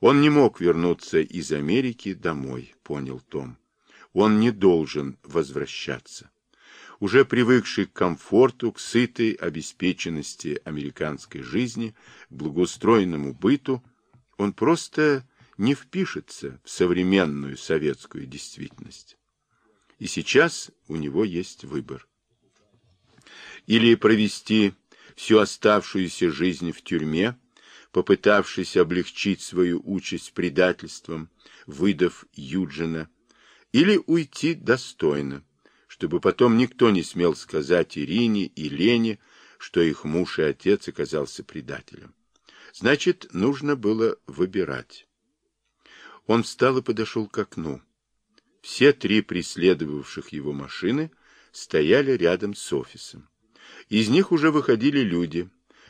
Он не мог вернуться из Америки домой, понял Том. Он не должен возвращаться. Уже привыкший к комфорту, к сытой обеспеченности американской жизни, благоустроенному быту, он просто не впишется в современную советскую действительность. И сейчас у него есть выбор. Или провести всю оставшуюся жизнь в тюрьме, попытавшись облегчить свою участь предательством, выдав Юджина, или уйти достойно, чтобы потом никто не смел сказать Ирине и Лене, что их муж и отец оказался предателем. Значит, нужно было выбирать. Он встал и подошел к окну. Все три преследовавших его машины стояли рядом с офисом. Из них уже выходили люди,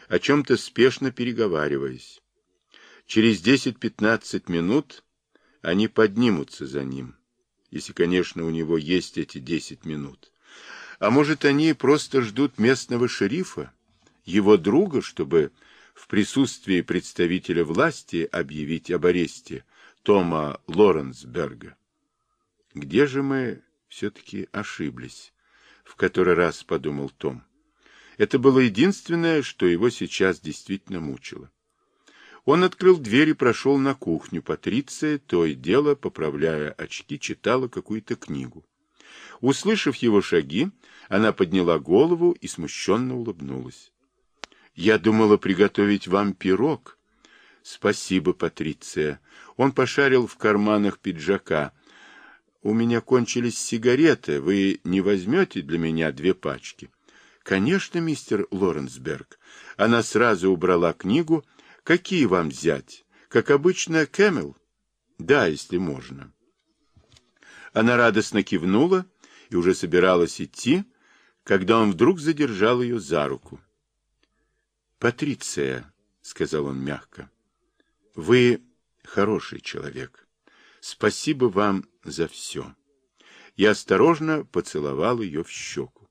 о чем-то спешно переговариваясь. Через 10-15 минут они поднимутся за ним, если, конечно, у него есть эти 10 минут. А может, они просто ждут местного шерифа, его друга, чтобы в присутствии представителя власти объявить об аресте Тома Лоренсберга. Где же мы все-таки ошиблись? В который раз подумал Том. Это было единственное, что его сейчас действительно мучило. Он открыл дверь и прошел на кухню. Патриция, то и дело, поправляя очки, читала какую-то книгу. Услышав его шаги, она подняла голову и смущенно улыбнулась. — Я думала приготовить вам пирог. — Спасибо, Патриция. Он пошарил в карманах пиджака. — У меня кончились сигареты. Вы не возьмете для меня две пачки? Конечно, мистер Лоренсберг. Она сразу убрала книгу. Какие вам взять? Как обычно, Camel? Да, если можно. Она радостно кивнула и уже собиралась идти, когда он вдруг задержал ее за руку. «Патриция», — сказал он мягко, — «вы хороший человек. Спасибо вам за все». Я осторожно поцеловал ее в щеку.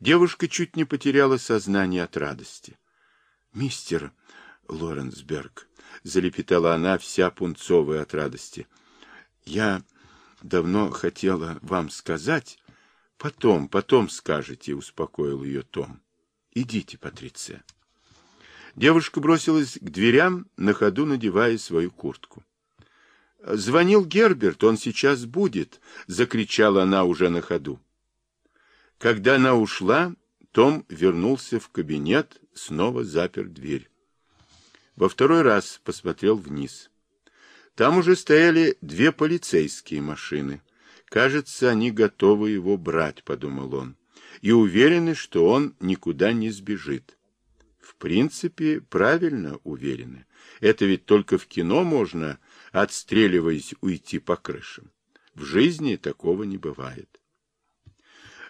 Девушка чуть не потеряла сознание от радости. — Мистер Лоренсберг, — залепетала она, вся пунцовая от радости, — я давно хотела вам сказать... — Потом, потом скажете, — успокоил ее Том. — Идите, Патриция. Девушка бросилась к дверям, на ходу надевая свою куртку. «Звонил Герберт, он сейчас будет!» — закричала она уже на ходу. Когда она ушла, том вернулся в кабинет, снова запер дверь. Во второй раз посмотрел вниз. Там уже стояли две полицейские машины. Кажется, они готовы его брать, подумал он, и уверены, что он никуда не сбежит. В принципе, правильно уверены. Это ведь только в кино можно, отстреливаясь, уйти по крышам. В жизни такого не бывает.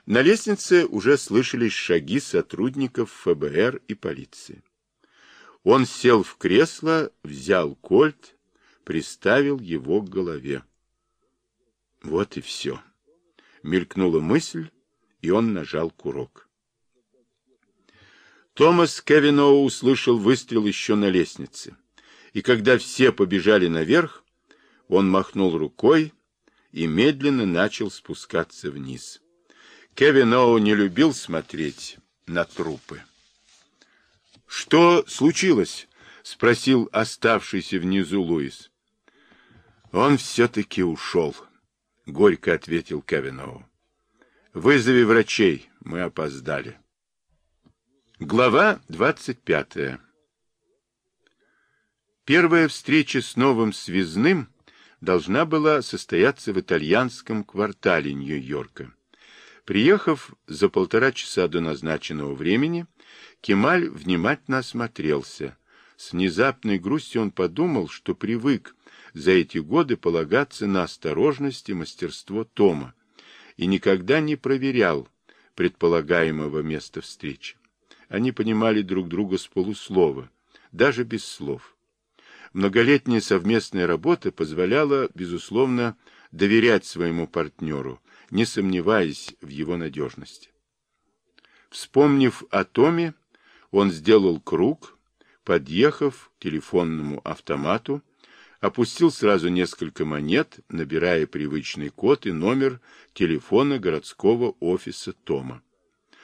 На лестнице уже слышались шаги сотрудников ФБР и полиции. Он сел в кресло, взял кольт, приставил его к голове. Вот и все. Мелькнула мысль, и он нажал курок. Томас Кевиноу услышал выстрел еще на лестнице, и когда все побежали наверх, он махнул рукой и медленно начал спускаться вниз. Кевин Оу не любил смотреть на трупы. — Что случилось? — спросил оставшийся внизу Луис. — Он все-таки ушел, — горько ответил Кевин Оу. — Вызови врачей, мы опоздали. Глава двадцать пятая Первая встреча с новым связным должна была состояться в итальянском квартале Нью-Йорка. Приехав за полтора часа до назначенного времени, Кемаль внимательно осмотрелся. С внезапной грустью он подумал, что привык за эти годы полагаться на осторожность и мастерство Тома и никогда не проверял предполагаемого места встречи. Они понимали друг друга с полуслова, даже без слов. Многолетняя совместная работа позволяла, безусловно, доверять своему партнеру, не сомневаясь в его надежности. Вспомнив о Томе, он сделал круг, подъехав к телефонному автомату, опустил сразу несколько монет, набирая привычный код и номер телефона городского офиса Тома.